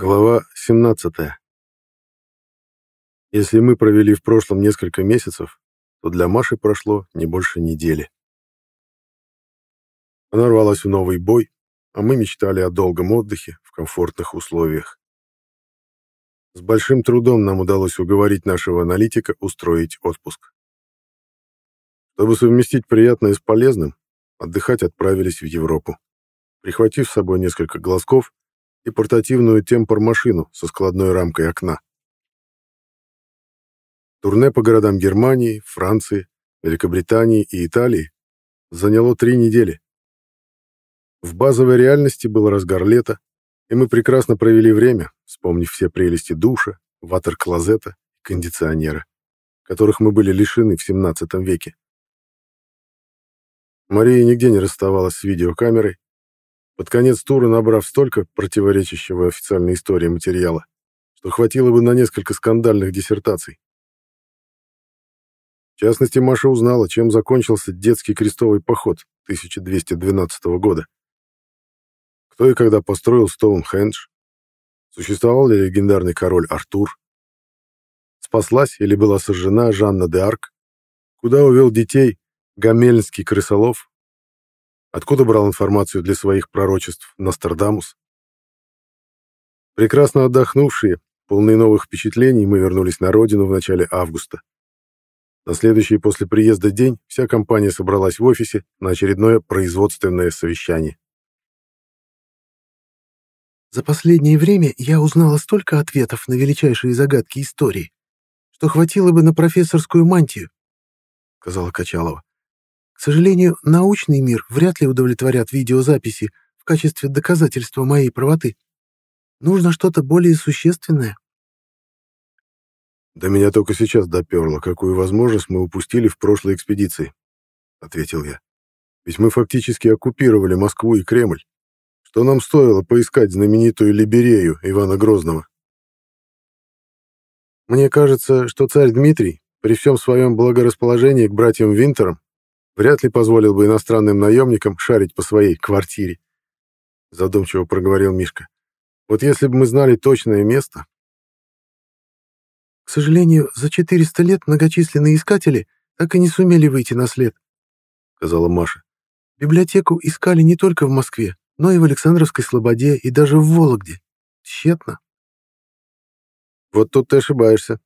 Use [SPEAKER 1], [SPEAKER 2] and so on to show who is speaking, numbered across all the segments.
[SPEAKER 1] Глава 17. Если мы провели в прошлом несколько месяцев, то для Маши прошло не больше недели. Она рвалась в новый бой, а мы мечтали о долгом отдыхе в комфортных условиях. С большим трудом нам удалось уговорить нашего аналитика устроить отпуск. Чтобы совместить приятное с полезным, отдыхать отправились в Европу, прихватив с собой несколько глазков и портативную темпор-машину со складной рамкой окна. Турне по городам Германии, Франции, Великобритании и Италии заняло три недели. В базовой реальности был разгар лета, и мы прекрасно провели время, вспомнив все прелести душа, ватер-клозета и кондиционера, которых мы были лишены в 17 веке. Мария нигде не расставалась с видеокамерой, под конец тура набрав столько противоречащего официальной истории материала, что хватило бы на несколько скандальных диссертаций. В частности, Маша узнала, чем закончился детский крестовый поход 1212 года. Кто и когда построил Стоунхендж, существовал ли легендарный король Артур, спаслась или была сожжена Жанна де Арк, куда увел детей Гамельнский крысолов, Откуда брал информацию для своих пророчеств Нострадамус? Прекрасно отдохнувшие, полные новых впечатлений, мы вернулись на родину в начале августа. На следующий после приезда день вся компания собралась в офисе на очередное производственное совещание.
[SPEAKER 2] «За последнее время я узнала столько ответов на величайшие загадки истории, что хватило бы на профессорскую мантию», — сказала Качалова. К сожалению, научный мир вряд ли удовлетворят видеозаписи в качестве доказательства моей правоты. Нужно что-то более существенное.
[SPEAKER 1] «До меня только сейчас доперло, какую возможность мы упустили в прошлой экспедиции», — ответил я. «Ведь мы фактически оккупировали Москву и Кремль. Что нам стоило поискать знаменитую Либерею Ивана Грозного?» «Мне кажется, что царь Дмитрий, при всем своем благорасположении к братьям Винтерам, вряд ли позволил бы иностранным наемникам шарить по своей квартире. Задумчиво проговорил Мишка. Вот если бы мы знали точное место...
[SPEAKER 2] К сожалению, за 400 лет многочисленные искатели так и не сумели выйти на след, сказала Маша. Библиотеку искали не только в Москве, но и в Александровской Слободе и даже в Вологде. Тщетно.
[SPEAKER 1] Вот тут ты ошибаешься,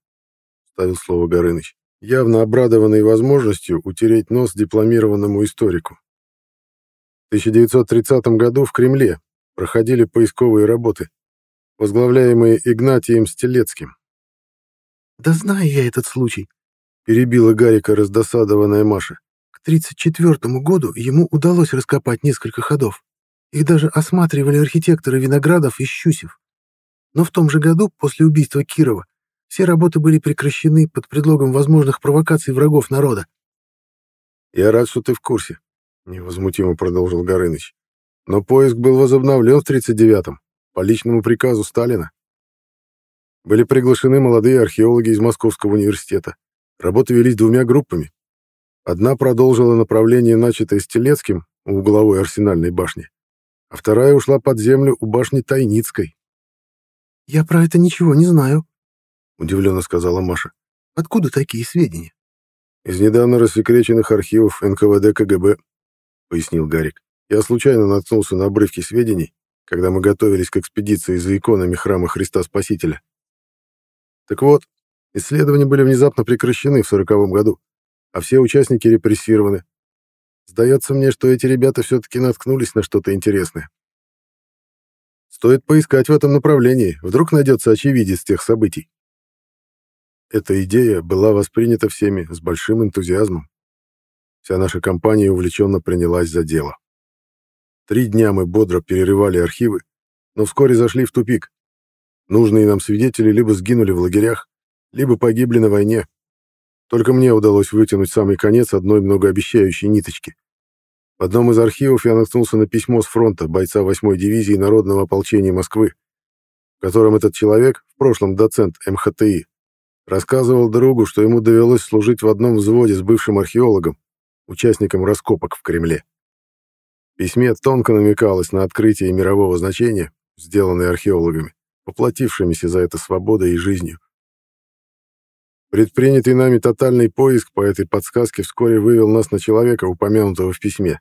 [SPEAKER 1] ставил слово Горыныч явно обрадованный возможностью утереть нос дипломированному историку. В 1930 году в Кремле проходили поисковые работы, возглавляемые Игнатием Стелецким.
[SPEAKER 2] «Да знаю я этот случай», —
[SPEAKER 1] перебила Гарика раздосадованная Маша.
[SPEAKER 2] «К 1934 году ему удалось раскопать несколько ходов. Их даже осматривали архитекторы Виноградов и Щусев. Но в том же году, после убийства Кирова, все работы были прекращены под предлогом возможных провокаций врагов народа.
[SPEAKER 1] «Я рад, что ты в курсе», — невозмутимо продолжил Горыныч. «Но поиск был возобновлен в 39-м, по личному приказу Сталина. Были приглашены молодые археологи из Московского университета. Работы велись двумя группами. Одна продолжила направление, начатое Стелецким у угловой арсенальной башни, а вторая ушла под землю у башни Тайницкой.
[SPEAKER 2] «Я про это ничего не знаю»,
[SPEAKER 1] удивленно сказала Маша.
[SPEAKER 2] Откуда такие сведения?
[SPEAKER 1] Из недавно рассекреченных архивов НКВД КГБ, пояснил Гарик. Я случайно наткнулся на обрывки сведений, когда мы готовились к экспедиции за иконами храма Христа Спасителя. Так вот, исследования были внезапно прекращены в сороковом году, а все участники репрессированы. Сдается мне, что эти ребята все-таки наткнулись на что-то интересное. Стоит поискать в этом направлении, вдруг найдется очевидец тех событий. Эта идея была воспринята всеми с большим энтузиазмом. Вся наша компания увлеченно принялась за дело. Три дня мы бодро перерывали архивы, но вскоре зашли в тупик. Нужные нам свидетели либо сгинули в лагерях, либо погибли на войне. Только мне удалось вытянуть самый конец одной многообещающей ниточки. В одном из архивов я наткнулся на письмо с фронта бойца 8-й дивизии Народного ополчения Москвы, в котором этот человек, в прошлом доцент МХТИ, Рассказывал другу, что ему довелось служить в одном взводе с бывшим археологом, участником раскопок в Кремле. В письме тонко намекалось на открытие мирового значения, сделанное археологами, поплатившимися за это свободой и жизнью. Предпринятый нами тотальный поиск по этой подсказке вскоре вывел нас на человека, упомянутого в письме.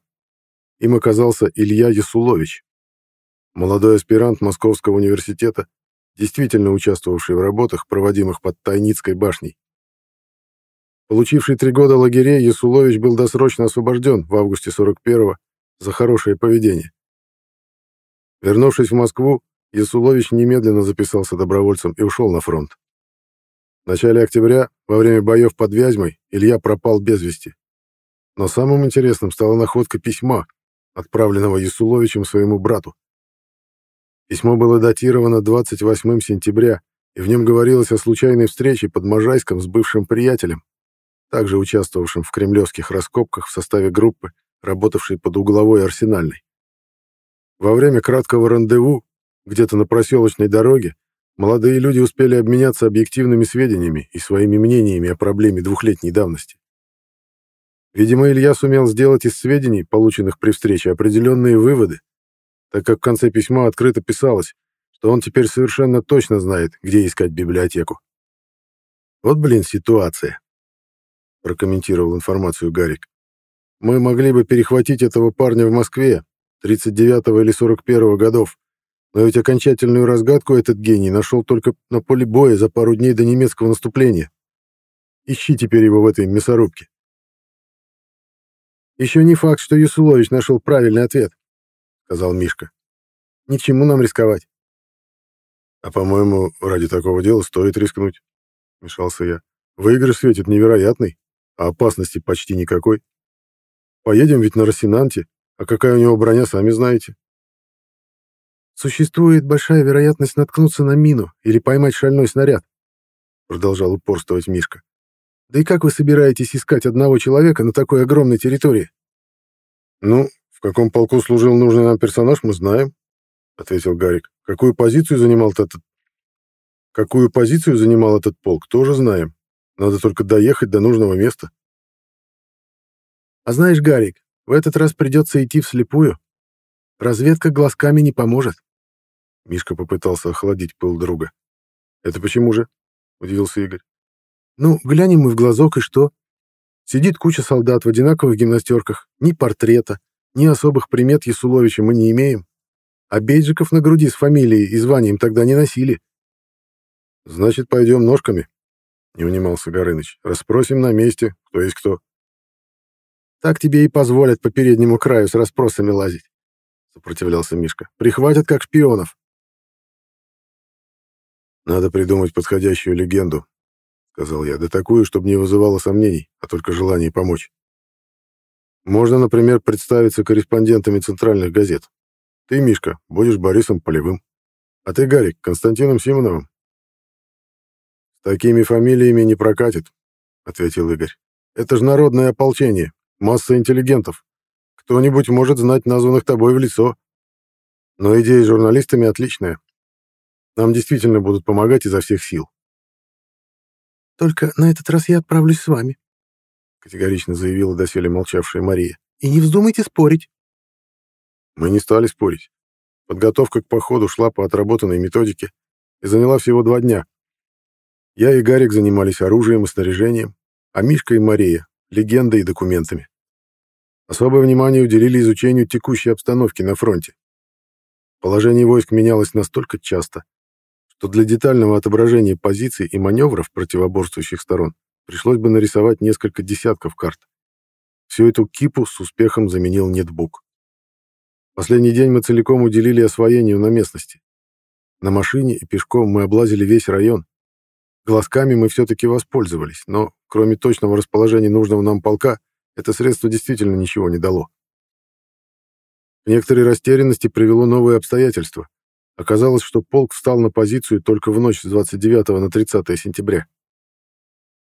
[SPEAKER 1] Им оказался Илья Ясулович, молодой аспирант Московского университета, действительно участвовавший в работах, проводимых под Тайницкой башней. Получивший три года лагерей, Ясулович был досрочно освобожден в августе 41-го за хорошее поведение. Вернувшись в Москву, Ясулович немедленно записался добровольцем и ушел на фронт. В начале октября, во время боев под Вязьмой, Илья пропал без вести. Но самым интересным стала находка письма, отправленного Ясуловичем своему брату. Письмо было датировано 28 сентября, и в нем говорилось о случайной встрече под Можайском с бывшим приятелем, также участвовавшим в кремлевских раскопках в составе группы, работавшей под угловой арсенальной. Во время краткого рандеву, где-то на проселочной дороге, молодые люди успели обменяться объективными сведениями и своими мнениями о проблеме двухлетней давности. Видимо, Илья сумел сделать из сведений, полученных при встрече, определенные выводы, так как в конце письма открыто писалось, что он теперь совершенно точно знает, где искать библиотеку. «Вот, блин, ситуация», — прокомментировал информацию Гарик. «Мы могли бы перехватить этого парня в Москве 39-го или 41-го годов, но ведь окончательную разгадку этот гений нашел только на поле боя за пару дней до немецкого наступления. Ищи теперь его в этой мясорубке. «Еще не факт, что Юсулович нашел правильный ответ», — сказал Мишка. «Ни к чему нам рисковать». «А, по-моему, ради такого дела стоит рискнуть», — вмешался я. «Выигрыш светит невероятный, а опасности почти никакой. Поедем ведь на Росинанте, а какая у него броня, сами знаете.
[SPEAKER 2] Существует большая вероятность наткнуться на мину или поймать шальной снаряд, продолжал упорствовать Мишка. Да и как вы собираетесь искать одного человека на такой огромной территории?
[SPEAKER 1] Ну, в каком полку служил нужный нам персонаж, мы знаем, ответил Гарик. Какую позицию занимал этот Какую позицию занимал этот полк, тоже знаем. Надо только доехать до нужного места.
[SPEAKER 2] А знаешь, Гарик, в этот раз придется идти вслепую. Разведка глазками не поможет.
[SPEAKER 1] Мишка попытался охладить пыл друга. «Это почему же?» — удивился Игорь.
[SPEAKER 2] «Ну, глянем мы в глазок, и что? Сидит куча солдат в одинаковых гимнастерках. Ни портрета, ни особых примет Ясуловича мы не имеем. А бейджиков на груди с фамилией и званием тогда не носили».
[SPEAKER 1] «Значит, пойдем ножками», — не унимался Горыныч. «Расспросим на месте, кто есть кто».
[SPEAKER 2] «Так тебе и позволят по переднему краю с расспросами лазить», — сопротивлялся Мишка. «Прихватят как шпионов».
[SPEAKER 1] «Надо придумать подходящую легенду», — сказал я, — «да такую, чтобы не вызывало сомнений, а только желание помочь. Можно, например, представиться корреспондентами центральных газет. Ты, Мишка, будешь Борисом Полевым, а ты, Гарик, Константином Симоновым». «С такими фамилиями не прокатит», — ответил Игорь. «Это же народное ополчение, масса интеллигентов. Кто-нибудь может знать названных тобой в лицо. Но идея с журналистами отличная. Нам действительно будут помогать изо всех сил.
[SPEAKER 2] «Только на этот раз я отправлюсь с вами», —
[SPEAKER 1] категорично заявила доселе молчавшая Мария.
[SPEAKER 2] «И не вздумайте спорить».
[SPEAKER 1] Мы не стали спорить. Подготовка к походу шла по отработанной методике и заняла всего два дня. Я и Гарик занимались оружием и снаряжением, а Мишка и Мария — легендой и документами. Особое внимание уделили изучению текущей обстановки на фронте. Положение войск менялось настолько часто, что для детального отображения позиций и маневров противоборствующих сторон пришлось бы нарисовать несколько десятков карт. Всю эту кипу с успехом заменил нетбук. Последний день мы целиком уделили освоению на местности. На машине и пешком мы облазили весь район. Глазками мы все-таки воспользовались, но кроме точного расположения нужного нам полка, это средство действительно ничего не дало. К некоторой растерянности привело новое обстоятельство. Оказалось, что полк встал на позицию только в ночь с 29 на 30 сентября.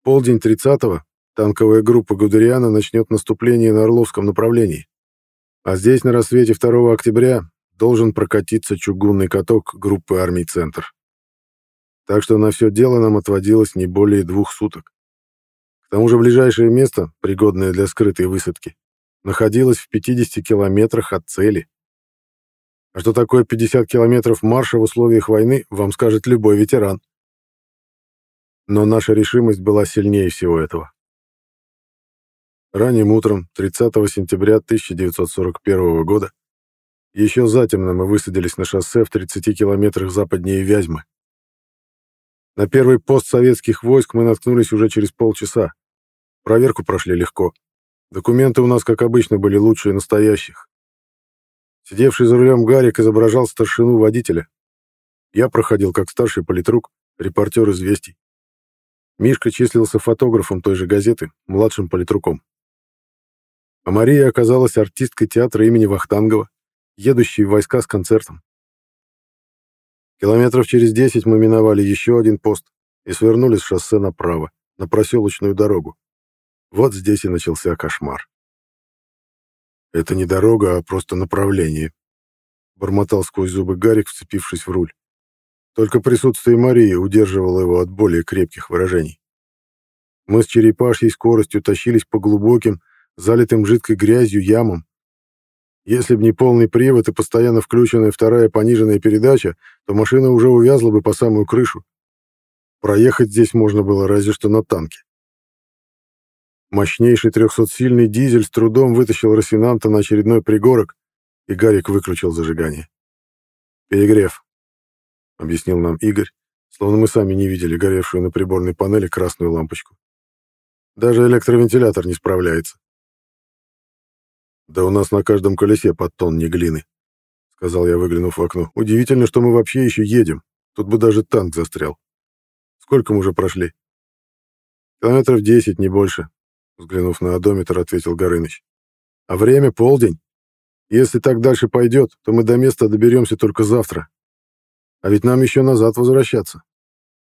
[SPEAKER 1] Полдень 30-го танковая группа Гудериана начнет наступление на Орловском направлении. А здесь на рассвете 2 октября должен прокатиться чугунный каток группы армий «Центр». Так что на все дело нам отводилось не более двух суток. К тому же ближайшее место, пригодное для скрытой высадки, находилось в 50 километрах от цели. А что такое 50 километров марша в условиях войны, вам скажет любой ветеран. Но наша решимость была сильнее всего этого. Ранним утром 30 сентября 1941 года еще затемно мы высадились на шоссе в 30 километрах западнее Вязьмы. На первый пост советских войск мы наткнулись уже через полчаса. Проверку прошли легко. Документы у нас, как обычно, были лучшие настоящих. Сидевший за рулем Гарик изображал старшину водителя. Я проходил как старший политрук, репортер известий. Мишка числился фотографом той же газеты, младшим политруком. А Мария оказалась артисткой театра имени Вахтангова, едущей в войска с концертом. Километров через десять мы миновали еще один пост и свернули с шоссе направо, на проселочную дорогу. Вот здесь и начался кошмар. Это не дорога, а просто направление. Бормотал сквозь зубы Гарик, вцепившись в руль. Только присутствие Марии удерживало его от более крепких выражений. Мы с черепашьей скоростью тащились по глубоким, залитым жидкой грязью ямам. Если б не полный привод и постоянно включенная вторая пониженная передача, то машина уже увязла бы по самую крышу. Проехать здесь можно было разве что на танке. Мощнейший трехсотсильный дизель с трудом вытащил Росинанта на очередной пригорок, и Гарик выключил зажигание. «Перегрев», — объяснил нам Игорь, словно мы сами не видели горевшую на приборной панели красную лампочку. «Даже электровентилятор не справляется». «Да у нас на каждом колесе под тонне глины», — сказал я, выглянув в окно. «Удивительно, что мы вообще еще едем. Тут бы даже танк застрял. Сколько мы уже прошли?» «Километров десять, не больше», Взглянув на одометр, ответил Горыныч. А время полдень. Если так дальше пойдет, то мы до места доберемся только завтра. А ведь нам еще назад возвращаться.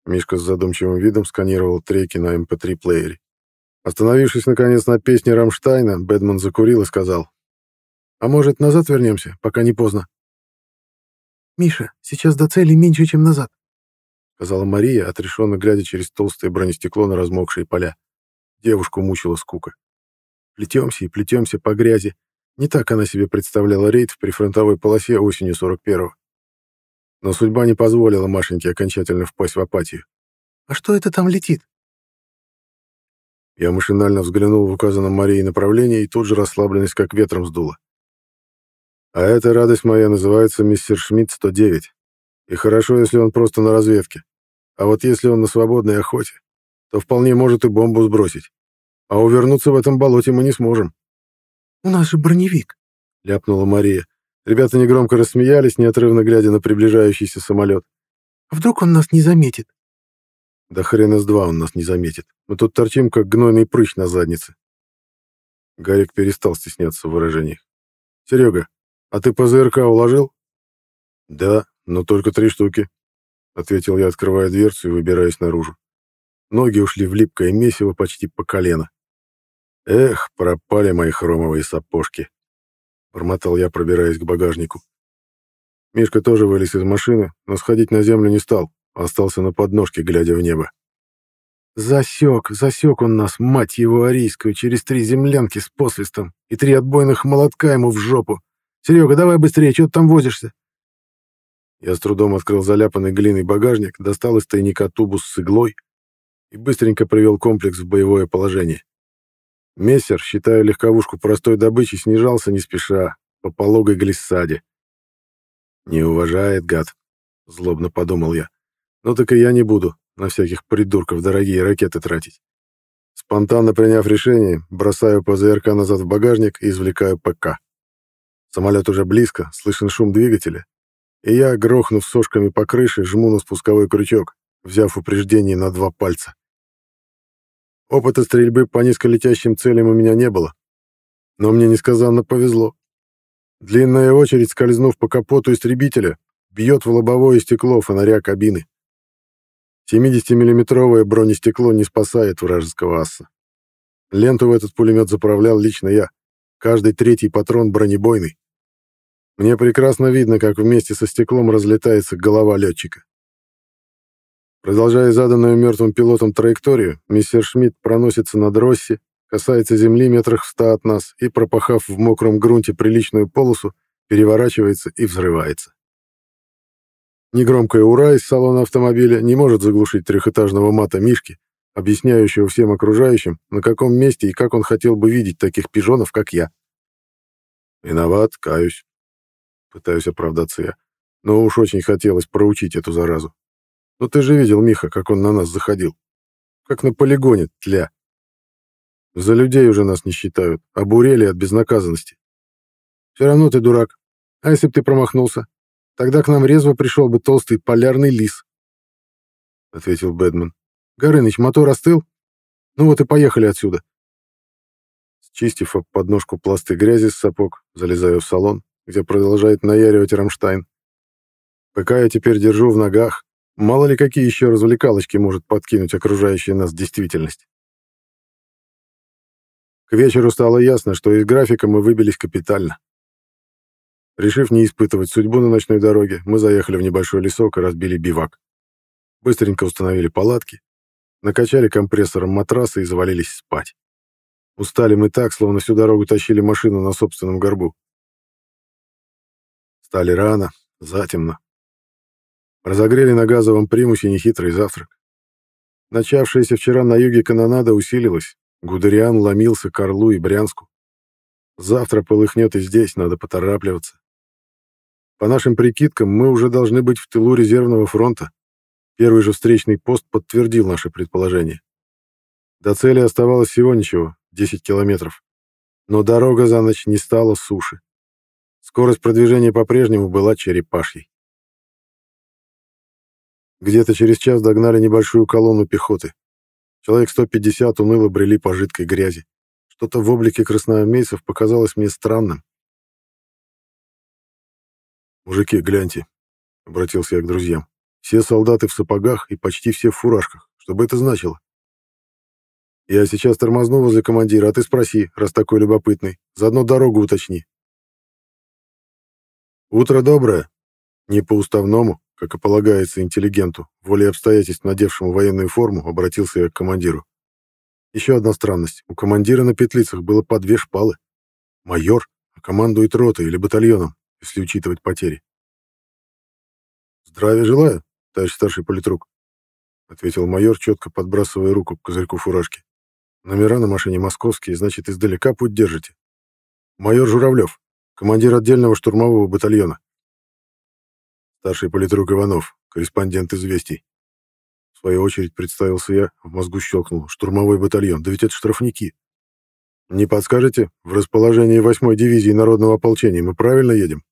[SPEAKER 1] Мишка с задумчивым видом сканировал треки на MP3-плеере. Эм Остановившись, наконец, на песне Рамштайна, Бэдман закурил и сказал. «А может, назад вернемся, пока не поздно?»
[SPEAKER 2] «Миша, сейчас до цели меньше, чем назад», —
[SPEAKER 1] сказала Мария, отрешенно глядя через толстое бронестекло на размокшие поля. Девушку мучила скука. Плетемся и плетемся по грязи. Не так она себе представляла рейд в прифронтовой полосе осенью 41-го. Но судьба не позволила Машеньке окончательно впасть в апатию.
[SPEAKER 2] «А что это там летит?»
[SPEAKER 1] Я машинально взглянул в указанном Марии направлении и тут же расслабленность как ветром сдуло. А эта радость моя называется мистер Шмидт 109. И хорошо, если он просто на разведке. А вот если он на свободной охоте, то вполне может и бомбу сбросить. А увернуться в этом болоте мы не сможем.
[SPEAKER 2] «У нас же броневик», —
[SPEAKER 1] ляпнула Мария. Ребята негромко рассмеялись, неотрывно глядя на приближающийся самолет.
[SPEAKER 2] «А вдруг он нас не заметит?»
[SPEAKER 1] «Да хрена с два он нас не заметит. Мы тут торчим, как гнойный прыщ на заднице». Гарик перестал стесняться в выражениях. «Серега, а ты ПЗРК уложил?» «Да, но только три штуки», — ответил я, открывая дверцу и выбираясь наружу. Ноги ушли в липкое месиво почти по колено. «Эх, пропали мои хромовые сапожки!» Бормотал я, пробираясь к багажнику. Мишка тоже вылез из машины, но сходить на землю не стал, остался на подножке, глядя в небо.
[SPEAKER 2] Засек, засек он нас, мать его арийскую, через три землянки с посвистом и три отбойных молотка ему в жопу. Серега, давай быстрее, что ты там возишься?
[SPEAKER 1] Я с трудом открыл заляпанный глиной багажник, достал из тайника тубус с иглой, и быстренько привел комплекс в боевое положение. Мессер, считая легковушку простой добычей, снижался не спеша, по пологой глиссаде. «Не уважает, гад», — злобно подумал я. «Ну так и я не буду на всяких придурков дорогие ракеты тратить». Спонтанно приняв решение, бросаю ПЗРК назад в багажник и извлекаю ПК. Самолет уже близко, слышен шум двигателя, и я, грохнув сошками по крыше, жму на спусковой крючок, взяв упреждение на два пальца. Опыта стрельбы по низколетящим целям у меня не было. Но мне несказанно повезло. Длинная очередь, скользнув по капоту истребителя, бьет в лобовое стекло фонаря кабины. 70-миллиметровое бронестекло не спасает вражеского асса. Ленту в этот пулемет заправлял лично я. Каждый третий патрон бронебойный. Мне прекрасно видно, как вместе со стеклом разлетается голова летчика. Продолжая заданную мертвым пилотом траекторию, мистер Шмидт проносится над Росси, касается земли метрах в ста от нас и, пропахав в мокром грунте приличную полосу, переворачивается и взрывается. Негромкое «Ура» из салона автомобиля не может заглушить трехэтажного мата Мишки, объясняющего всем окружающим, на каком месте и как он хотел бы видеть таких пижонов, как я. Виноват, каюсь. Пытаюсь оправдаться я. Но уж очень хотелось проучить эту заразу. Но ты же видел, Миха, как он на нас заходил. Как на полигоне, тля. За людей уже нас не считают, обурели от безнаказанности. Все равно ты дурак. А если б ты промахнулся? Тогда к нам резво пришел бы толстый полярный лис. Ответил Бэдман. Горыныч, мотор остыл? Ну вот и поехали отсюда. Счистив об подножку пласты грязи с сапог, залезаю в салон, где продолжает наяривать Рамштайн. Пока я теперь держу в ногах, мало ли какие еще развлекалочки может подкинуть окружающая нас действительность. К вечеру стало ясно, что из графика мы выбились капитально. Решив не испытывать судьбу на ночной дороге, мы заехали в небольшой лесок и разбили бивак. Быстренько установили палатки, накачали компрессором матрасы и завалились спать. Устали мы так, словно всю дорогу тащили машину на собственном горбу. Стали рано, затемно. Разогрели на газовом примусе нехитрый завтрак. Начавшаяся вчера на юге канонада усилилась. Гудериан ломился к Орлу и Брянску. Завтра полыхнет и здесь, надо поторапливаться. По нашим прикидкам, мы уже должны быть в тылу резервного фронта. Первый же встречный пост подтвердил наше предположение. До цели оставалось всего ничего, 10 километров. Но дорога за ночь не стала суши. Скорость продвижения по-прежнему была черепашьей. Где-то через час догнали небольшую колонну пехоты. Человек 150 уныло брели по жидкой грязи. Что-то в облике красноармейцев показалось мне странным. «Мужики, гляньте», — обратился я к друзьям. «Все солдаты в сапогах и почти все в фуражках. Что бы это значило?» «Я сейчас тормозну возле командира, а ты спроси, раз такой любопытный. Заодно дорогу уточни». «Утро доброе. Не по-уставному, как и полагается интеллигенту, волей обстоятельств, надевшему военную форму, обратился я к командиру. Еще одна странность. У командира на петлицах было по две шпалы. Майор, а командует ротой или батальоном если учитывать потери. «Здравия желаю, товарищ старший политрук», — ответил майор, четко подбрасывая руку к козырьку фуражки. «Номера на машине московские, значит, издалека путь держите. Майор Журавлев, командир отдельного штурмового батальона. Старший политрук Иванов, корреспондент «Известий». В свою очередь представился я, в мозгу щелкнул. Штурмовой батальон, да ведь это штрафники. Не подскажете, в расположении 8-й дивизии народного ополчения мы правильно едем?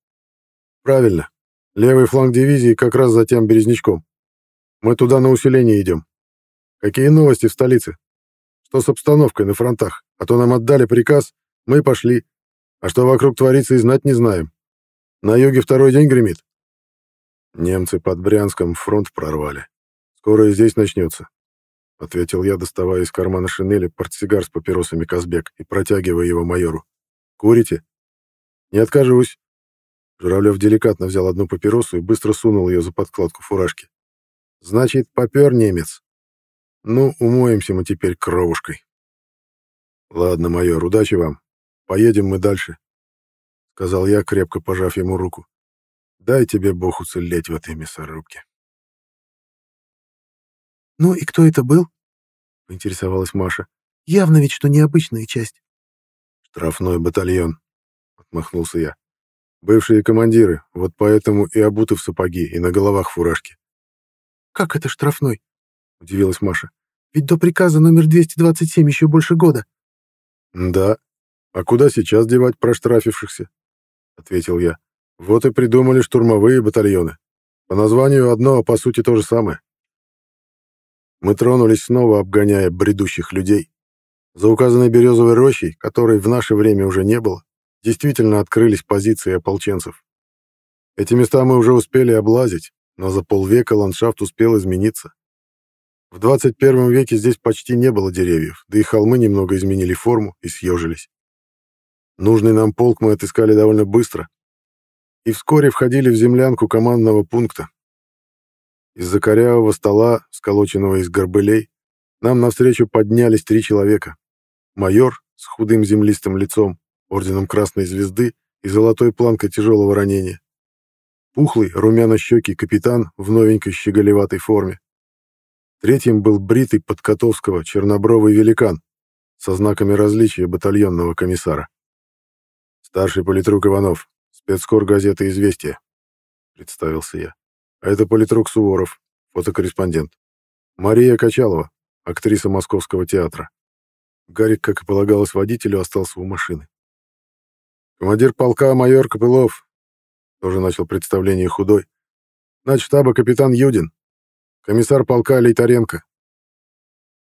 [SPEAKER 1] Правильно. Левый фланг дивизии как раз за тем Березнячком. Мы туда на усиление идем. Какие новости в столице? Что с обстановкой на фронтах? А то нам отдали приказ, мы пошли. А что вокруг творится и знать не знаем. На юге второй день гремит. Немцы под Брянском фронт прорвали. Скоро и здесь начнется. — ответил я, доставая из кармана шинели портсигар с папиросами Казбек и протягивая его майору. «Курите?» «Не откажусь». Журавлев деликатно взял одну папиросу и быстро сунул ее за подкладку фуражки. «Значит, попер немец. Ну, умоемся мы теперь кровушкой». «Ладно, майор, удачи вам. Поедем мы дальше», — сказал я, крепко пожав ему руку. «Дай тебе Бог уцелеть в этой мясорубке».
[SPEAKER 2] «Ну и кто это был?» — поинтересовалась Маша. «Явно ведь, что необычная часть».
[SPEAKER 1] «Штрафной батальон», — отмахнулся я. «Бывшие командиры, вот поэтому и обуты в сапоги, и на головах фуражки».
[SPEAKER 2] «Как это штрафной?» — удивилась Маша. «Ведь до приказа номер 227 еще больше года».
[SPEAKER 1] «Да. А куда сейчас девать проштрафившихся?» — ответил я. «Вот и придумали штурмовые батальоны. По названию одно, а по сути то же самое. Мы тронулись снова, обгоняя бредущих людей. За указанной березовой рощей, которой в наше время уже не было, действительно открылись позиции ополченцев. Эти места мы уже успели облазить, но за полвека ландшафт успел измениться. В 21 веке здесь почти не было деревьев, да и холмы немного изменили форму и съежились. Нужный нам полк мы отыскали довольно быстро и вскоре входили в землянку командного пункта, из-за корявого стола, сколоченного из горбылей, нам навстречу поднялись три человека. Майор с худым землистым лицом, орденом Красной Звезды и золотой планкой тяжелого ранения. Пухлый, румяно-щекий капитан в новенькой щеголеватой форме. Третьим был бритый подкотовского чернобровый великан со знаками различия батальонного комиссара. «Старший политрук Иванов, спецкор газеты «Известия», — представился я. «А это политрук Суворов, фотокорреспондент. Мария Качалова, актриса Московского театра. Гарик, как и полагалось водителю, остался у машины. Командир полка майор Копылов, тоже начал представление худой. Начштаба капитан Юдин, комиссар полка Лейтаренко.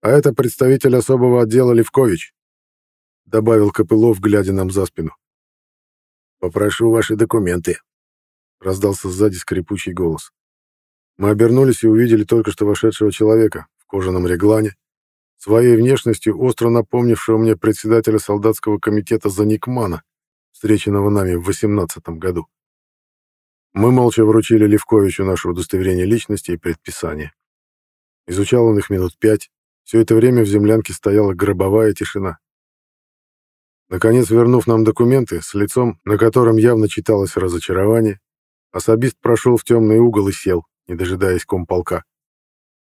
[SPEAKER 1] А это представитель особого отдела Левкович, добавил Копылов, глядя нам за спину. Попрошу ваши документы, раздался сзади скрипучий голос. Мы обернулись и увидели только что вошедшего человека в кожаном реглане, своей внешностью остро напомнившего мне председателя солдатского комитета Заникмана, встреченного нами в 18 году. Мы молча вручили Левковичу наше удостоверение личности и предписание. Изучал он их минут пять. Все это время в землянке стояла гробовая тишина. Наконец, вернув нам документы, с лицом, на котором явно читалось разочарование, особист прошел в темный угол и сел, не дожидаясь комполка.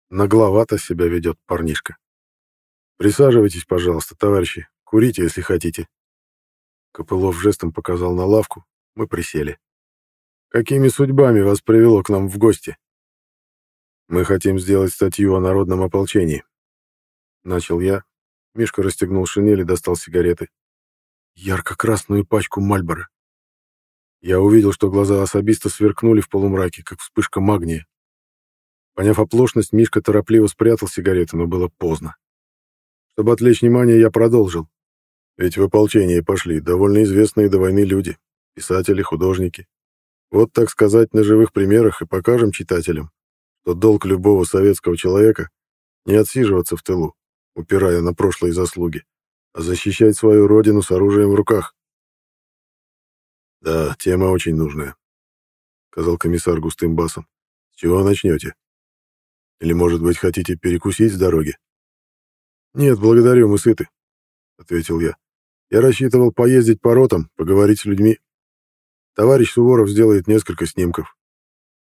[SPEAKER 1] Нагловато себя ведет парнишка. Присаживайтесь, пожалуйста, товарищи. Курите, если хотите. Копылов жестом показал на лавку. Мы присели. Какими судьбами вас привело к нам в гости? Мы хотим сделать статью о народном ополчении. Начал я. Мишка расстегнул шинель и достал сигареты. Ярко-красную пачку Мальбора. Я увидел, что глаза особиста сверкнули в полумраке, как вспышка магния. Поняв оплошность, Мишка торопливо спрятал сигареты, но было поздно. Чтобы отвлечь внимание, я продолжил. Ведь в ополчение пошли довольно известные до войны люди, писатели, художники. Вот, так сказать, на живых примерах и покажем читателям, что долг любого советского человека не отсиживаться в тылу, упирая на прошлые заслуги, а защищать свою родину с оружием в руках. «Да, тема очень нужная», — сказал комиссар густым басом. «С чего начнете? Или, может быть, хотите перекусить с дороги?» «Нет, благодарю, мы сыты», — ответил я. «Я рассчитывал поездить по ротам, поговорить с людьми. Товарищ Суворов сделает несколько снимков.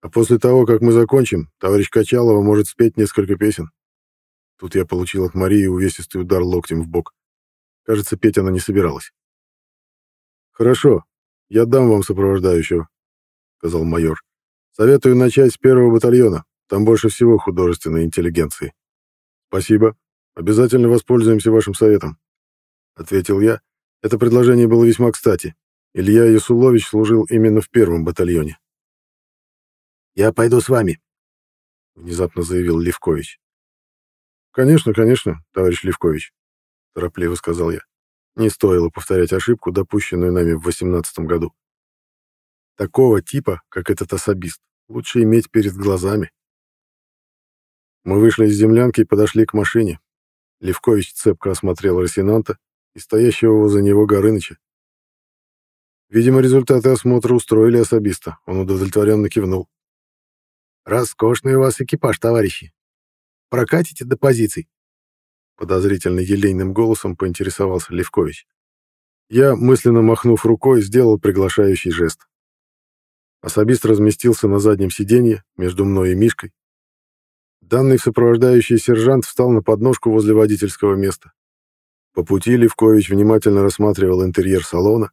[SPEAKER 1] А после того, как мы закончим, товарищ Качалова может спеть несколько песен». Тут я получил от Марии увесистый удар локтем в бок. Кажется, петь она не собиралась. «Хорошо, я дам вам сопровождающего», — сказал майор. «Советую начать с первого батальона. Там больше всего художественной интеллигенции». «Спасибо», Обязательно воспользуемся вашим советом, ответил я. Это предложение было весьма кстати. Илья Ясулович служил именно в первом батальоне. Я пойду с вами, внезапно заявил Левкович. Конечно, конечно, товарищ Левкович, торопливо сказал я. Не стоило повторять ошибку, допущенную нами в восемнадцатом году. Такого типа, как этот особист, лучше иметь перед глазами. Мы вышли из землянки и подошли к машине, Левкович цепко осмотрел Росинанта и стоящего возле него Горыныча. Видимо, результаты осмотра устроили особиста. Он удовлетворенно кивнул. «Роскошный у вас экипаж, товарищи. Прокатите до позиций?» Подозрительно елейным голосом поинтересовался Левкович. Я, мысленно махнув рукой, сделал приглашающий жест. Особист разместился на заднем сиденье между мной и Мишкой, Данный сопровождающий сержант встал на подножку возле водительского места. По пути Левкович внимательно рассматривал интерьер салона,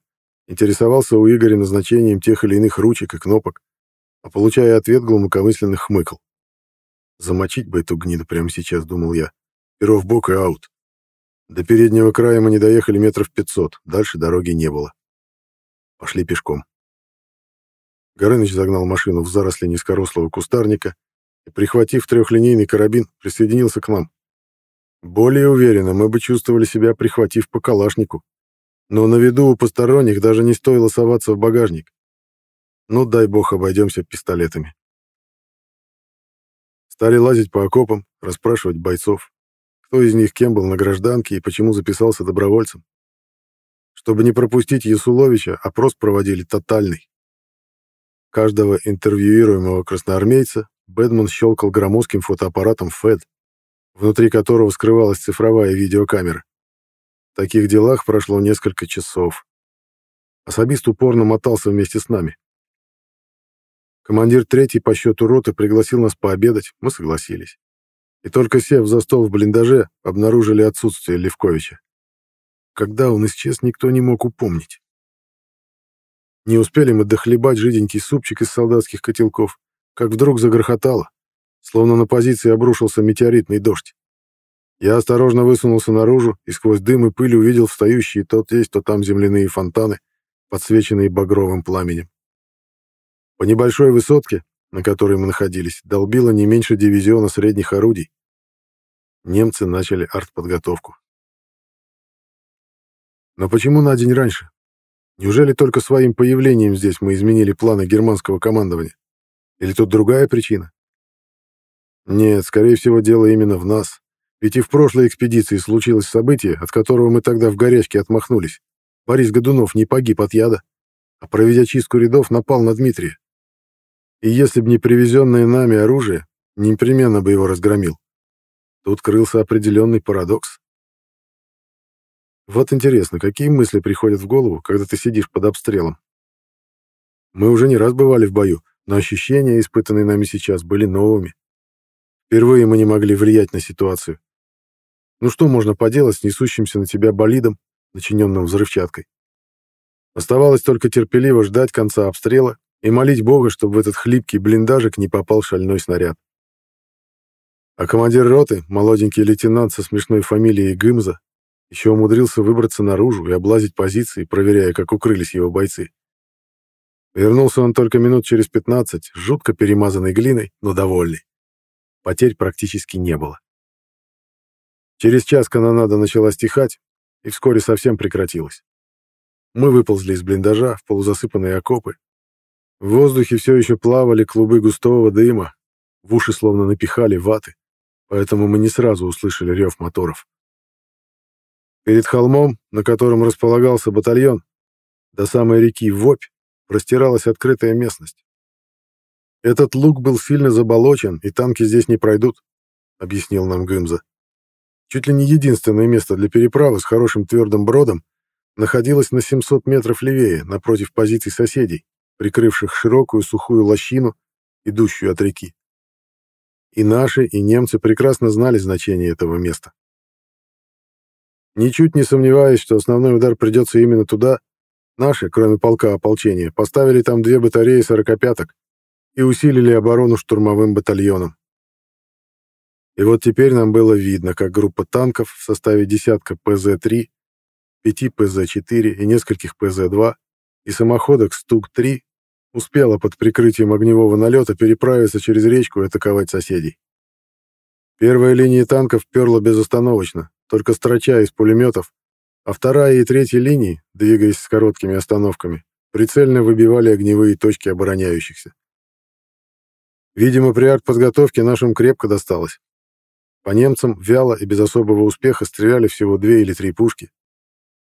[SPEAKER 1] интересовался у Игоря назначением тех или иных ручек и кнопок, а получая ответ, глубокомысленно хмыкал. «Замочить бы эту гниду прямо сейчас», — думал я. «Перо в бок и аут». До переднего края мы не доехали метров пятьсот, дальше дороги не было. Пошли пешком. Горыныч загнал машину в заросли низкорослого кустарника и, прихватив трехлинейный карабин, присоединился к нам. Более уверенно мы бы чувствовали себя, прихватив по калашнику. Но на виду у посторонних даже не стоило соваться в багажник. Ну, дай бог, обойдемся пистолетами. Стали лазить по окопам, расспрашивать бойцов, кто из них кем был на гражданке и почему записался добровольцем. Чтобы не пропустить Ясуловича, опрос проводили тотальный. Каждого интервьюируемого красноармейца Бэдман щелкал громоздким фотоаппаратом FED, внутри которого скрывалась цифровая видеокамера. В таких делах прошло несколько часов. Особист упорно мотался вместе с нами. Командир третий по счету роты пригласил нас пообедать, мы согласились. И только сев за стол в блиндаже, обнаружили отсутствие Левковича. Когда он исчез, никто не мог упомнить. Не успели мы дохлебать жиденький супчик из солдатских котелков, как вдруг загрохотало, словно на позиции обрушился метеоритный дождь. Я осторожно высунулся наружу и сквозь дым и пыль увидел встающие то здесь, то там земляные фонтаны, подсвеченные багровым пламенем. По небольшой высотке, на которой мы находились, долбило не меньше дивизиона средних орудий. Немцы начали артподготовку. Но почему на день раньше? Неужели только своим появлением здесь мы изменили планы германского командования? Или тут другая причина? Нет, скорее всего, дело именно в нас. Ведь и в прошлой экспедиции случилось событие, от которого мы тогда в горячке отмахнулись. Борис Годунов не погиб от яда, а, проведя чистку рядов, напал на Дмитрия. И если бы не привезенное нами оружие, непременно бы его разгромил. Тут крылся определенный парадокс. Вот интересно, какие мысли приходят в голову, когда ты сидишь под обстрелом? Мы уже не раз бывали в бою, но ощущения, испытанные нами сейчас, были новыми. Впервые мы не могли влиять на ситуацию. Ну что можно поделать с несущимся на тебя болидом, начиненным взрывчаткой? Оставалось только терпеливо ждать конца обстрела и молить Бога, чтобы в этот хлипкий блиндажик не попал шальной снаряд. А командир роты, молоденький лейтенант со смешной фамилией Гымза, еще умудрился выбраться наружу и облазить позиции, проверяя, как укрылись его бойцы. Вернулся он только минут через пятнадцать, жутко перемазанный глиной, но довольный. Потерь практически не было. Через час канонада начала стихать и вскоре совсем прекратилась. Мы выползли из блиндажа в полузасыпанные окопы, в воздухе все еще плавали клубы густого дыма, в уши словно напихали ваты, поэтому мы не сразу услышали рев моторов. Перед холмом, на котором располагался батальон, до самой реки Вопь простиралась открытая местность. «Этот луг был сильно заболочен, и танки здесь не пройдут», — объяснил нам Гымза. Чуть ли не единственное место для переправы с хорошим твердым бродом находилось на 700 метров левее, напротив позиций соседей, прикрывших широкую сухую лощину, идущую от реки. И наши, и немцы прекрасно знали значение этого места. Ничуть не сомневаясь, что основной удар придется именно туда, наши, кроме полка ополчения, поставили там две батареи сорокопяток и усилили оборону штурмовым батальоном. И вот теперь нам было видно, как группа танков в составе десятка ПЗ-3, пяти ПЗ-4 и нескольких ПЗ-2 и самоходок Стуг-3 успела под прикрытием огневого налета переправиться через речку и атаковать соседей. Первая линия танков перла безостановочно, только строча из пулеметов, а вторая и третья линии, двигаясь с короткими остановками, прицельно выбивали огневые точки обороняющихся. Видимо, при артподготовке нашим крепко досталось. По немцам вяло и без особого успеха стреляли всего две или три пушки.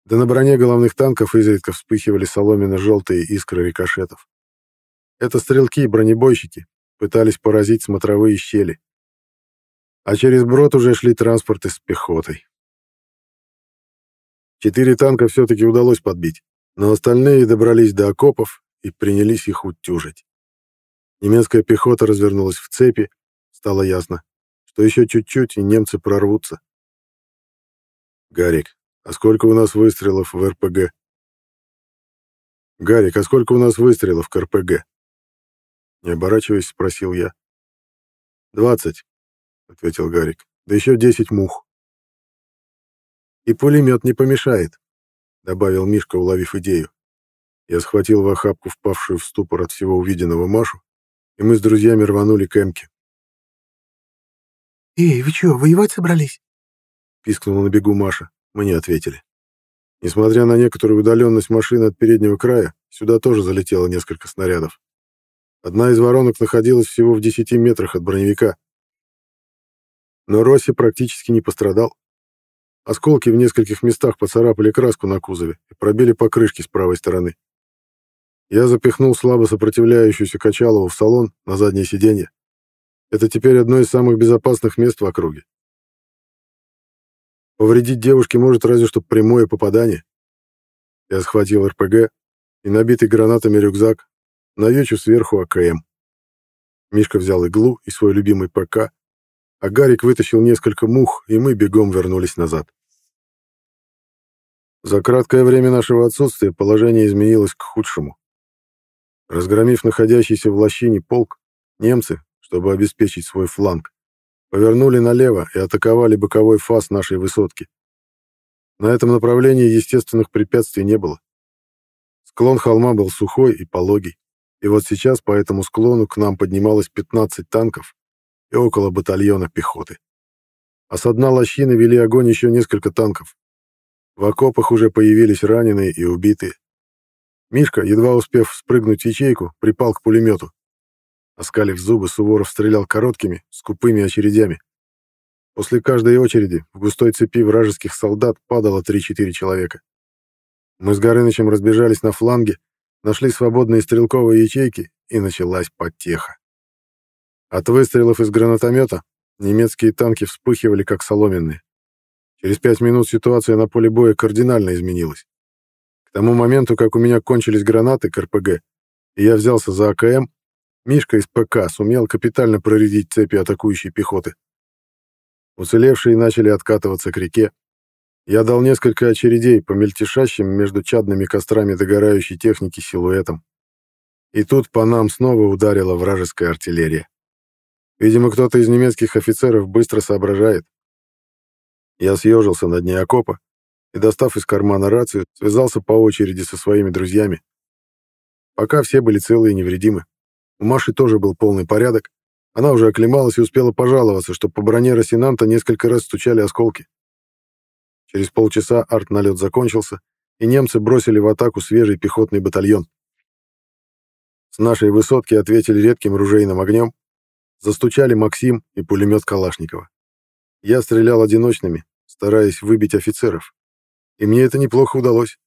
[SPEAKER 1] Да на броне головных танков изредка вспыхивали соломенно-желтые искры рикошетов. Это стрелки и бронебойщики пытались поразить смотровые щели. А через брод уже шли транспорты с пехотой. Четыре танка все-таки удалось подбить, но остальные добрались до окопов и принялись их утюжить. Немецкая пехота развернулась в цепи, стало ясно, что еще чуть-чуть, и немцы прорвутся. «Гарик, а сколько у нас выстрелов в РПГ?» «Гарик, а сколько у нас выстрелов к РПГ?» Не оборачиваясь, спросил я. «Двадцать», — ответил Гарик. «Да еще десять мух». «И пулемет не помешает», — добавил Мишка, уловив идею. Я схватил в охапку впавшую в ступор от всего увиденного Машу, и мы с друзьями рванули к Эмке.
[SPEAKER 2] «Эй, вы что, воевать собрались?»
[SPEAKER 1] — пискнула на бегу Маша. Мы не ответили. Несмотря на некоторую удаленность машины от переднего края, сюда тоже залетело несколько снарядов. Одна из воронок находилась всего в 10 метрах от броневика. Но Росси практически не пострадал. Осколки в нескольких местах поцарапали краску на кузове и пробили покрышки с правой стороны. Я запихнул слабо сопротивляющуюся Качалову в салон на заднее сиденье. Это теперь одно из самых безопасных мест в округе. Повредить девушке может разве что прямое попадание. Я схватил РПГ, и набитый гранатами рюкзак, навечу сверху АКМ. Мишка взял иглу и свой любимый ПК, а Гарик вытащил несколько мух, и мы бегом вернулись назад. За краткое время нашего отсутствия положение изменилось к худшему. Разгромив находящийся в лощине полк, немцы, чтобы обеспечить свой фланг, повернули налево и атаковали боковой фас нашей высотки. На этом направлении естественных препятствий не было. Склон холма был сухой и пологий, и вот сейчас по этому склону к нам поднималось 15 танков и около батальона пехоты. А со дна лощины вели огонь еще несколько танков. В окопах уже появились раненые и убитые. Мишка, едва успев спрыгнуть в ячейку, припал к пулемету. Оскалив зубы, Суворов стрелял короткими, скупыми очередями. После каждой очереди в густой цепи вражеских солдат падало 3-4 человека. Мы с Горынычем разбежались на фланге, нашли свободные стрелковые ячейки, и началась потеха. От выстрелов из гранатомета немецкие танки вспыхивали, как соломенные. Через пять минут ситуация на поле боя кардинально изменилась. К тому моменту, как у меня кончились гранаты к РПГ, и я взялся за АКМ, Мишка из ПК сумел капитально проредить цепи атакующей пехоты. Уцелевшие начали откатываться к реке. Я дал несколько очередей по мельтешащим между чадными кострами догорающей техники силуэтам. И тут по нам снова ударила вражеская артиллерия. Видимо, кто-то из немецких офицеров быстро соображает. Я съежился на дне окопа и, достав из кармана рацию, связался по очереди со своими друзьями. Пока все были целы и невредимы. У Маши тоже был полный порядок, она уже оклемалась и успела пожаловаться, что по броне Росинанта несколько раз стучали осколки. Через полчаса арт-налет закончился, и немцы бросили в атаку свежий пехотный батальон. С нашей высотки ответили редким ружейным огнем, застучали Максим и пулемет Калашникова. Я стрелял одиночными, стараясь выбить офицеров. И мне это неплохо удалось.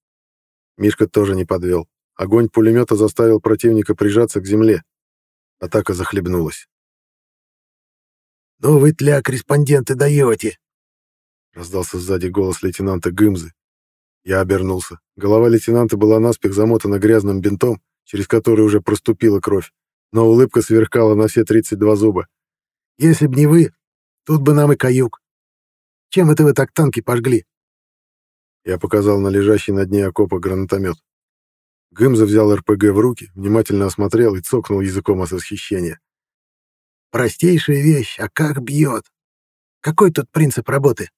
[SPEAKER 1] Мишка тоже не подвел. Огонь пулемета заставил противника прижаться к земле. Атака захлебнулась.
[SPEAKER 2] «Ну вы тля корреспонденты даете!»
[SPEAKER 1] Раздался сзади голос лейтенанта Гымзы. Я обернулся. Голова лейтенанта была наспех замотана грязным бинтом, через который уже проступила кровь, но улыбка сверкала на все 32 зуба.
[SPEAKER 2] «Если б не вы, тут бы нам и каюк. Чем это вы так танки пожгли?»
[SPEAKER 1] Я показал на лежащий на дне окопа гранатомет. Гымза взял РПГ в руки, внимательно осмотрел и цокнул языком от восхищения.
[SPEAKER 2] Простейшая вещь, а как бьет? Какой тут принцип работы?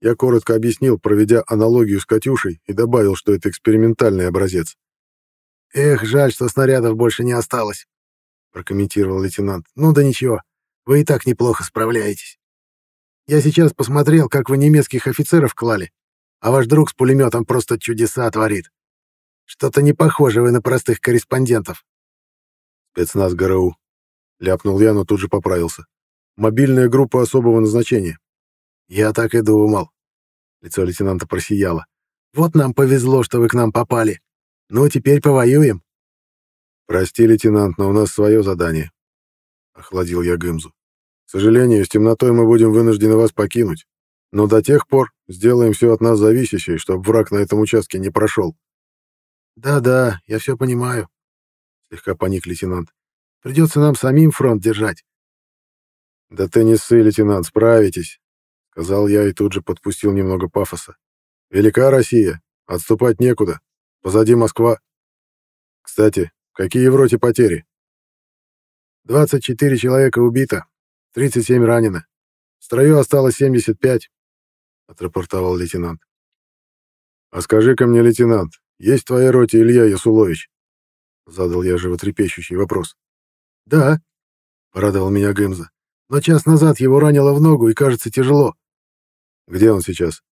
[SPEAKER 1] Я коротко объяснил, проведя аналогию с «Катюшей», и добавил, что это экспериментальный образец.
[SPEAKER 2] «Эх, жаль, что снарядов больше не осталось», — прокомментировал лейтенант. «Ну да ничего, вы и так неплохо справляетесь. Я сейчас посмотрел, как вы немецких офицеров клали, а ваш друг с пулеметом просто чудеса творит. Что-то не похоже вы на простых корреспондентов».
[SPEAKER 1] «Спецназ ГРУ», Ляпнул я, но тут же поправился. Мобильная группа особого назначения.
[SPEAKER 2] Я так и думал. Лицо лейтенанта просияло. Вот нам повезло, что вы к нам попали. Ну, теперь повоюем.
[SPEAKER 1] Прости, лейтенант, но у нас свое задание. Охладил я Гымзу. К сожалению, с темнотой мы будем вынуждены вас покинуть. Но до тех пор сделаем все от нас зависящее, чтобы враг на этом участке не прошел.
[SPEAKER 2] Да-да, я все понимаю. Слегка паник лейтенант. Придется нам самим фронт держать.
[SPEAKER 1] «Да ты не ссы, лейтенант, справитесь», — сказал я и тут же подпустил немного пафоса. «Велика Россия, отступать некуда, позади Москва. Кстати, какие в роте потери?»
[SPEAKER 2] «24 человека убито, 37 ранено. В строю осталось 75», — отрапортовал лейтенант.
[SPEAKER 1] «А скажи-ка мне, лейтенант, есть в твоей роте Илья Ясулович?» Задал я животрепещущий вопрос.
[SPEAKER 2] «Да», — порадовал меня Гэмза. «Но час назад его ранило в ногу и, кажется, тяжело».
[SPEAKER 1] «Где он сейчас?»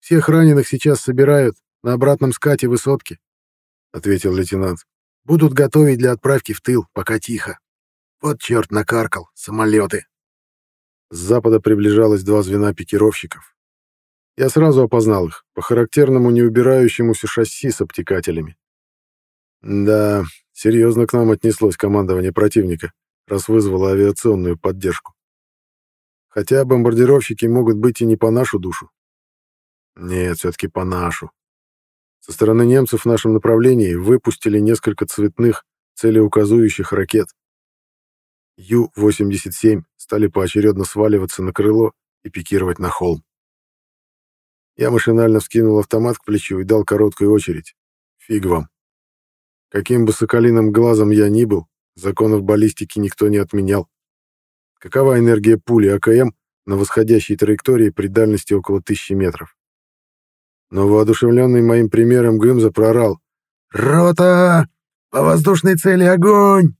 [SPEAKER 2] «Всех раненых сейчас собирают на обратном скате высотки», — ответил лейтенант. «Будут готовить для отправки в тыл, пока тихо. Вот черт накаркал, самолеты».
[SPEAKER 1] С запада приближалось два звена пикировщиков. Я сразу опознал их, по характерному неубирающемуся шасси с обтекателями. Да, серьезно к нам отнеслось командование противника, раз вызвало авиационную поддержку. Хотя бомбардировщики могут быть и не по нашу душу. Нет, все-таки по нашу. Со стороны немцев в нашем направлении выпустили несколько цветных, целеуказующих ракет. Ю-87 стали поочередно сваливаться на крыло и пикировать на холм. Я машинально вскинул автомат к плечу и дал короткую очередь. Фиг вам. Каким бы соколиным глазом я ни был, законов баллистики никто не отменял. Какова энергия пули АКМ на восходящей траектории при дальности около тысячи метров? Но воодушевленный моим примером Гымза прорал. «Рота! По воздушной цели огонь!»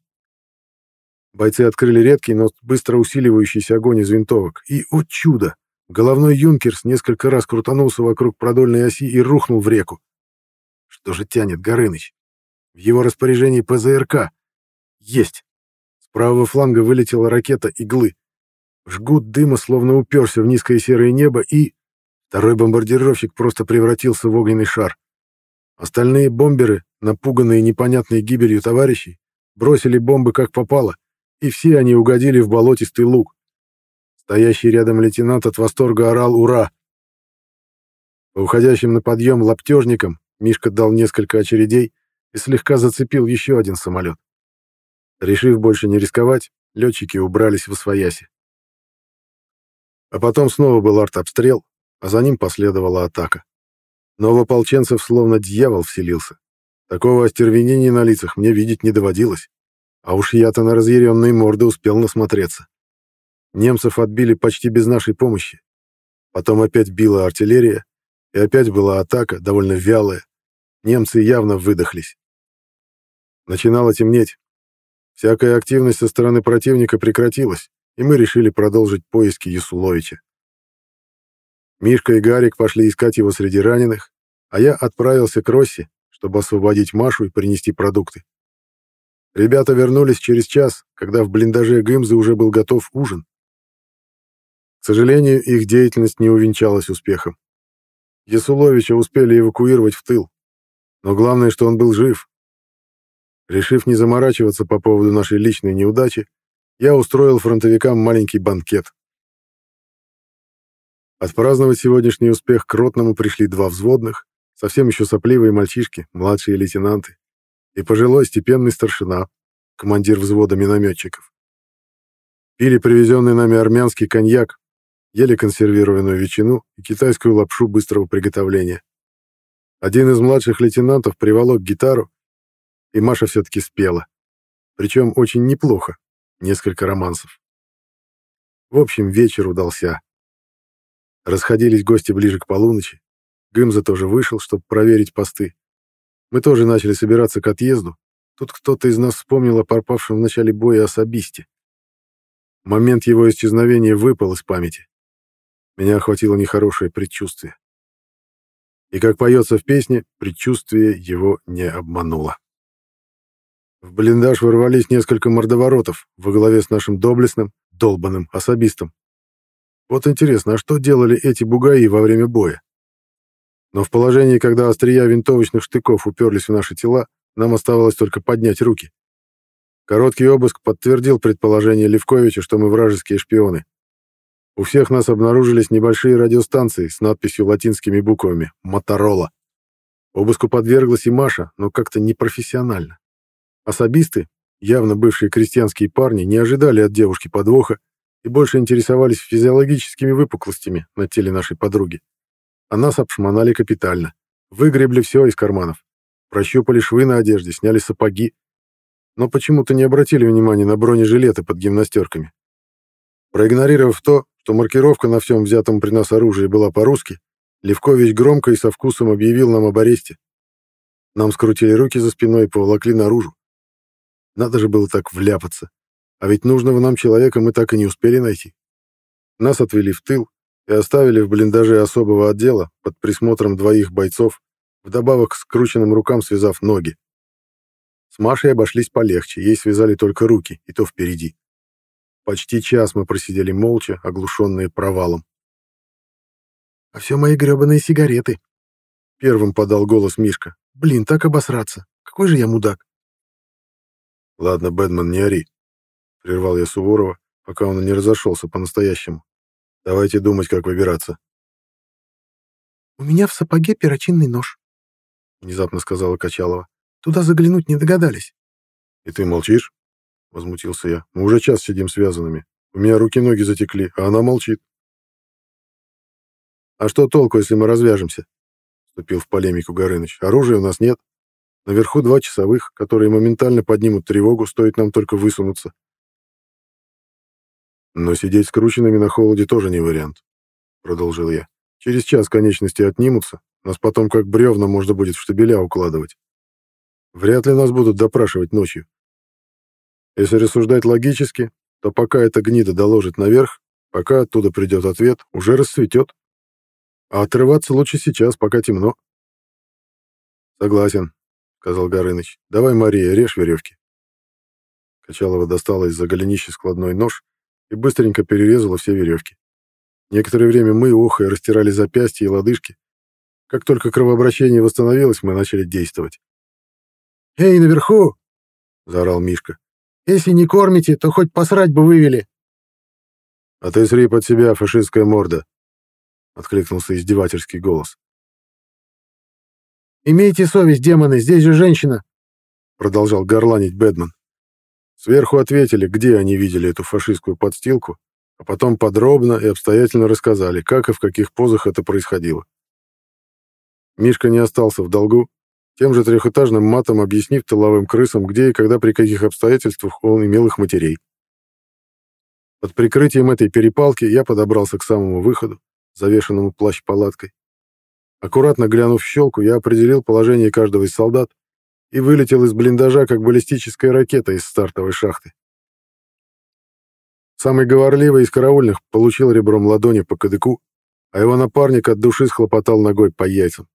[SPEAKER 1] Бойцы открыли редкий, но быстро усиливающийся огонь из винтовок. И, о чудо! Головной юнкерс несколько раз крутанулся вокруг продольной оси и рухнул в реку. Что же тянет Горыныч? В его распоряжении ПЗРК. Есть. Правого фланга вылетела ракета иглы. Жгут дыма словно уперся в низкое серое небо, и... Второй бомбардировщик просто превратился в огненный шар. Остальные бомберы, напуганные непонятной гибелью товарищей, бросили бомбы как попало, и все они угодили в болотистый луг. Стоящий рядом лейтенант от восторга орал «Ура!». По уходящим на подъем лаптежникам Мишка дал несколько очередей и слегка зацепил еще один самолет. Решив больше не рисковать, летчики убрались в освояси. А потом снова был артобстрел, а за ним последовала атака. Новополченцев словно дьявол вселился. Такого остервенения на лицах мне видеть не доводилось. А уж я-то на разъяренные морды успел насмотреться. Немцев отбили почти без нашей помощи. Потом опять била артиллерия, и опять была атака, довольно вялая. Немцы явно выдохлись. Начинало темнеть. Всякая активность со стороны противника прекратилась, и мы решили продолжить поиски Ясуловича. Мишка и Гарик пошли искать его среди раненых, а я отправился к Росси, чтобы освободить Машу и принести продукты. Ребята вернулись через час, когда в блиндаже Гымзы уже был готов ужин. К сожалению, их деятельность не увенчалась успехом. Ясуловича успели эвакуировать в тыл. Но главное, что он был жив. Решив не заморачиваться по поводу нашей личной неудачи, я устроил фронтовикам маленький банкет. Отпраздновать сегодняшний успех к Ротному пришли два взводных, совсем еще сопливые мальчишки, младшие лейтенанты, и пожилой степенный старшина, командир взвода минометчиков. Пили привезенный нами армянский коньяк, ели консервированную ветчину и китайскую лапшу быстрого приготовления. Один из младших лейтенантов приволок гитару, и Маша все-таки спела. Причем очень неплохо, несколько романсов. В общем, вечер удался. Расходились гости ближе к полуночи. Гымза тоже вышел, чтобы проверить посты. Мы тоже начали собираться к отъезду. Тут кто-то из нас вспомнил о пропавшем в начале боя особисте. Момент его исчезновения выпал из памяти меня охватило нехорошее предчувствие. И, как поется в песне, предчувствие его не обмануло. В блиндаж ворвались несколько мордоворотов во главе с нашим доблестным, долбанным особистом. Вот интересно, а что делали эти бугаи во время боя? Но в положении, когда острия винтовочных штыков уперлись в наши тела, нам оставалось только поднять руки. Короткий обыск подтвердил предположение Левковича, что мы вражеские шпионы. У всех нас обнаружились небольшие радиостанции с надписью латинскими буквами «Моторола». Обыску подверглась и Маша, но как-то непрофессионально. Особисты, явно бывшие крестьянские парни, не ожидали от девушки подвоха и больше интересовались физиологическими выпуклостями на теле нашей подруги. А нас обшмонали капитально. Выгребли все из карманов. Прощупали швы на одежде, сняли сапоги. Но почему-то не обратили внимания на бронежилеты под гимнастерками. Проигнорировав то, что маркировка на всем взятом при нас оружии была по-русски, Левкович громко и со вкусом объявил нам об аресте. Нам скрутили руки за спиной и поволокли наружу. Надо же было так вляпаться. А ведь нужного нам человека мы так и не успели найти. Нас отвели в тыл и оставили в блиндаже особого отдела под присмотром двоих бойцов, вдобавок к скрученным рукам связав ноги. С Машей обошлись полегче, ей связали только руки, и то впереди. Почти час мы просидели молча, оглушенные провалом.
[SPEAKER 2] «А все мои гребаные сигареты!»
[SPEAKER 1] Первым подал голос Мишка.
[SPEAKER 2] «Блин, так обосраться! Какой же я мудак!»
[SPEAKER 1] «Ладно, Бэдман, не ори!» Прервал я Суворова, пока он не разошелся по-настоящему. «Давайте думать, как выбираться».
[SPEAKER 2] «У меня в сапоге перочинный нож».
[SPEAKER 1] внезапно сказала Качалова.
[SPEAKER 2] Туда заглянуть не догадались.
[SPEAKER 1] И ты молчишь? Возмутился я. Мы уже час сидим связанными. У меня руки-ноги затекли, а она молчит. А что толку, если мы развяжемся? Вступил в полемику Горыныч. Оружия у нас нет. Наверху два часовых, которые моментально поднимут тревогу, стоит нам только высунуться. Но сидеть скрученными на холоде тоже не вариант, продолжил я. Через час конечности отнимутся, нас потом как бревна можно будет в штабеля укладывать. Вряд ли нас будут допрашивать ночью. Если рассуждать логически, то пока эта гнида доложит наверх, пока оттуда придет ответ, уже расцветет. А отрываться лучше сейчас, пока темно. Согласен, сказал Горыныч. Давай, Мария, режь веревки. Качалова достала из-за голенища складной нож и быстренько перерезала все веревки. Некоторое время мы, охая, растирали запястья и лодыжки. Как только кровообращение восстановилось, мы начали действовать.
[SPEAKER 2] «Эй, наверху!» — заорал Мишка. «Если не кормите, то хоть посрать бы вывели!»
[SPEAKER 1] «А ты сри под себя, фашистская морда!» — откликнулся издевательский голос.
[SPEAKER 2] «Имейте совесть, демоны, здесь же женщина!»
[SPEAKER 1] — продолжал горланить Бэдман. Сверху ответили, где они видели эту фашистскую подстилку, а потом подробно и обстоятельно рассказали, как и в каких позах это происходило. Мишка не остался в долгу, тем же трехэтажным матом объяснив тыловым крысам, где и когда при каких обстоятельствах он имел их матерей. Под прикрытием этой перепалки я подобрался к самому выходу, завешенному плащ-палаткой. Аккуратно глянув в щелку, я определил положение каждого из солдат и вылетел из блиндажа, как баллистическая ракета из стартовой шахты. Самый говорливый из караульных получил ребром ладони по кадыку, а его напарник от души схлопотал ногой по яйцам.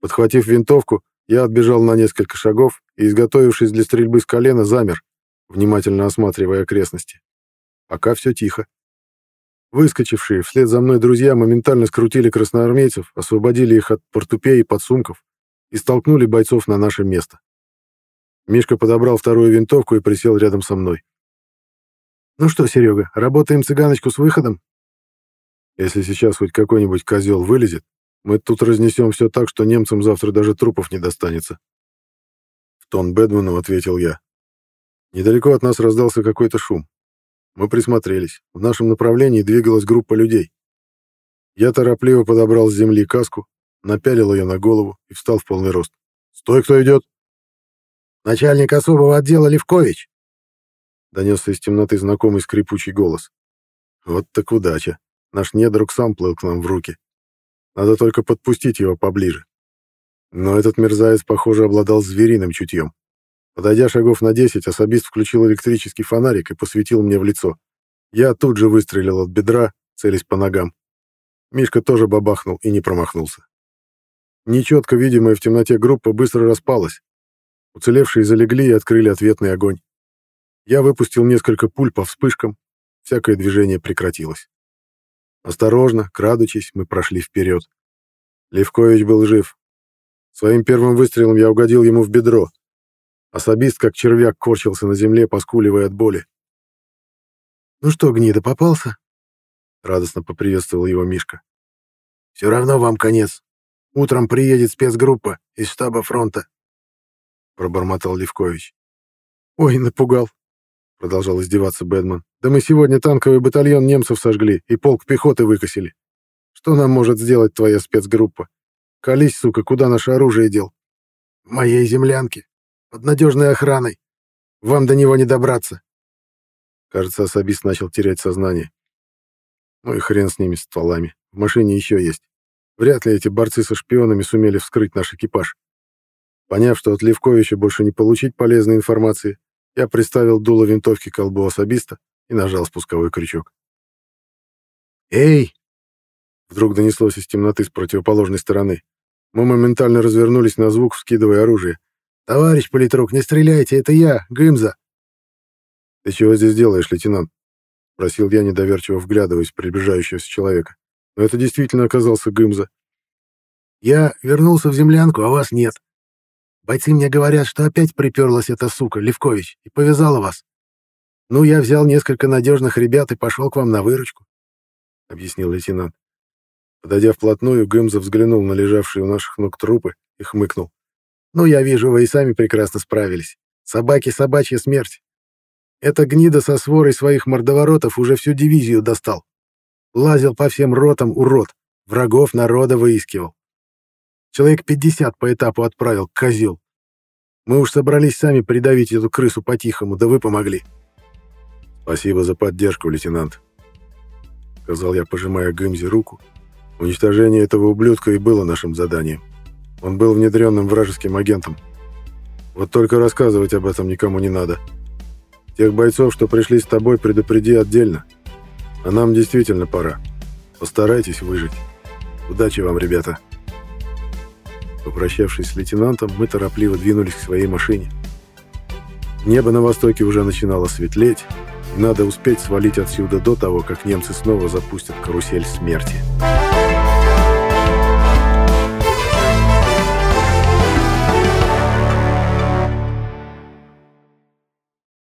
[SPEAKER 1] Подхватив винтовку, я отбежал на несколько шагов и, изготовившись для стрельбы с колена, замер, внимательно осматривая окрестности. Пока все тихо. Выскочившие вслед за мной друзья моментально скрутили красноармейцев, освободили их от портупей и подсумков, и столкнули бойцов на наше место. Мишка подобрал вторую винтовку и присел рядом со мной. «Ну что, Серега, работаем цыганочку с выходом?» «Если сейчас хоть какой-нибудь козел вылезет, мы тут разнесем все так, что немцам завтра даже трупов не достанется». В тон Бэдману ответил я. Недалеко от нас раздался какой-то шум. Мы присмотрелись. В нашем направлении двигалась группа людей. Я торопливо подобрал с земли каску, напялил ее на голову и встал в полный рост. «Стой, кто идет!»
[SPEAKER 2] «Начальник особого отдела Левкович!»
[SPEAKER 1] Донесся из темноты знакомый скрипучий голос. «Вот так удача! Наш недруг сам плыл к нам в руки. Надо только подпустить его поближе». Но этот мерзавец, похоже, обладал звериным чутьем. Подойдя шагов на десять, особист включил электрический фонарик и посветил мне в лицо. Я тут же выстрелил от бедра, целясь по ногам. Мишка тоже бабахнул и не промахнулся. Нечетко видимая в темноте группа быстро распалась. Уцелевшие залегли и открыли ответный огонь. Я выпустил несколько пуль по вспышкам. Всякое движение прекратилось. Осторожно, крадучись, мы прошли вперед. Левкович был жив. Своим первым выстрелом я угодил ему в бедро. Особист, как червяк, корчился на земле, поскуливая от боли.
[SPEAKER 2] «Ну что, гнида, попался?»
[SPEAKER 1] Радостно поприветствовал его Мишка.
[SPEAKER 2] «Все равно вам конец. Утром приедет спецгруппа из штаба фронта. Пробормотал Левкович. Ой, напугал. Продолжал издеваться Бэдман. Да мы сегодня танковый батальон немцев сожгли и полк пехоты выкосили. Что нам может сделать твоя спецгруппа? Колись, сука, куда наше оружие дел? В моей землянке. Под надежной охраной. Вам до него не добраться.
[SPEAKER 1] Кажется, особист начал терять сознание. Ну и хрен с ними, стволами. В машине еще есть. Вряд ли эти борцы со шпионами сумели вскрыть наш экипаж. Поняв, что от Левковича больше не получить полезной информации, я приставил дуло винтовки к колбу особиста и нажал спусковой крючок.
[SPEAKER 2] «Эй!»
[SPEAKER 1] Вдруг донеслось из темноты с противоположной стороны. Мы моментально развернулись на звук, вскидывая оружие.
[SPEAKER 2] «Товарищ политрук, не стреляйте, это я, Гымза!»
[SPEAKER 1] «Ты чего здесь делаешь, лейтенант?» — просил я, недоверчиво вглядываясь в приближающегося человека но это действительно оказался Гымза.
[SPEAKER 2] «Я вернулся в землянку, а вас нет. Бойцы мне говорят, что опять приперлась эта сука, Левкович, и повязала вас. Ну, я взял несколько надежных ребят и пошел к вам на выручку», — объяснил лейтенант.
[SPEAKER 1] Подойдя вплотную, Гымза взглянул на лежавшие у наших ног трупы и хмыкнул.
[SPEAKER 2] «Ну, я вижу, вы и сами прекрасно справились. Собаки — собачья смерть. Эта гнида со сворой своих мордоворотов уже всю дивизию достал. Лазил по всем ротам урод, врагов народа выискивал. Человек 50 по этапу отправил, козел. Мы уж собрались сами придавить эту крысу по-тихому, да вы помогли.
[SPEAKER 1] Спасибо за поддержку, лейтенант. Сказал я, пожимая Гымзе руку. Уничтожение этого ублюдка и было нашим заданием. Он был внедренным вражеским агентом. Вот только рассказывать об этом никому не надо. Тех бойцов, что пришли с тобой, предупреди отдельно. А нам действительно пора. Постарайтесь выжить. Удачи вам, ребята. Попрощавшись с лейтенантом, мы торопливо двинулись к своей машине. Небо на востоке уже начинало светлеть, и надо успеть свалить отсюда до того, как немцы снова запустят карусель смерти.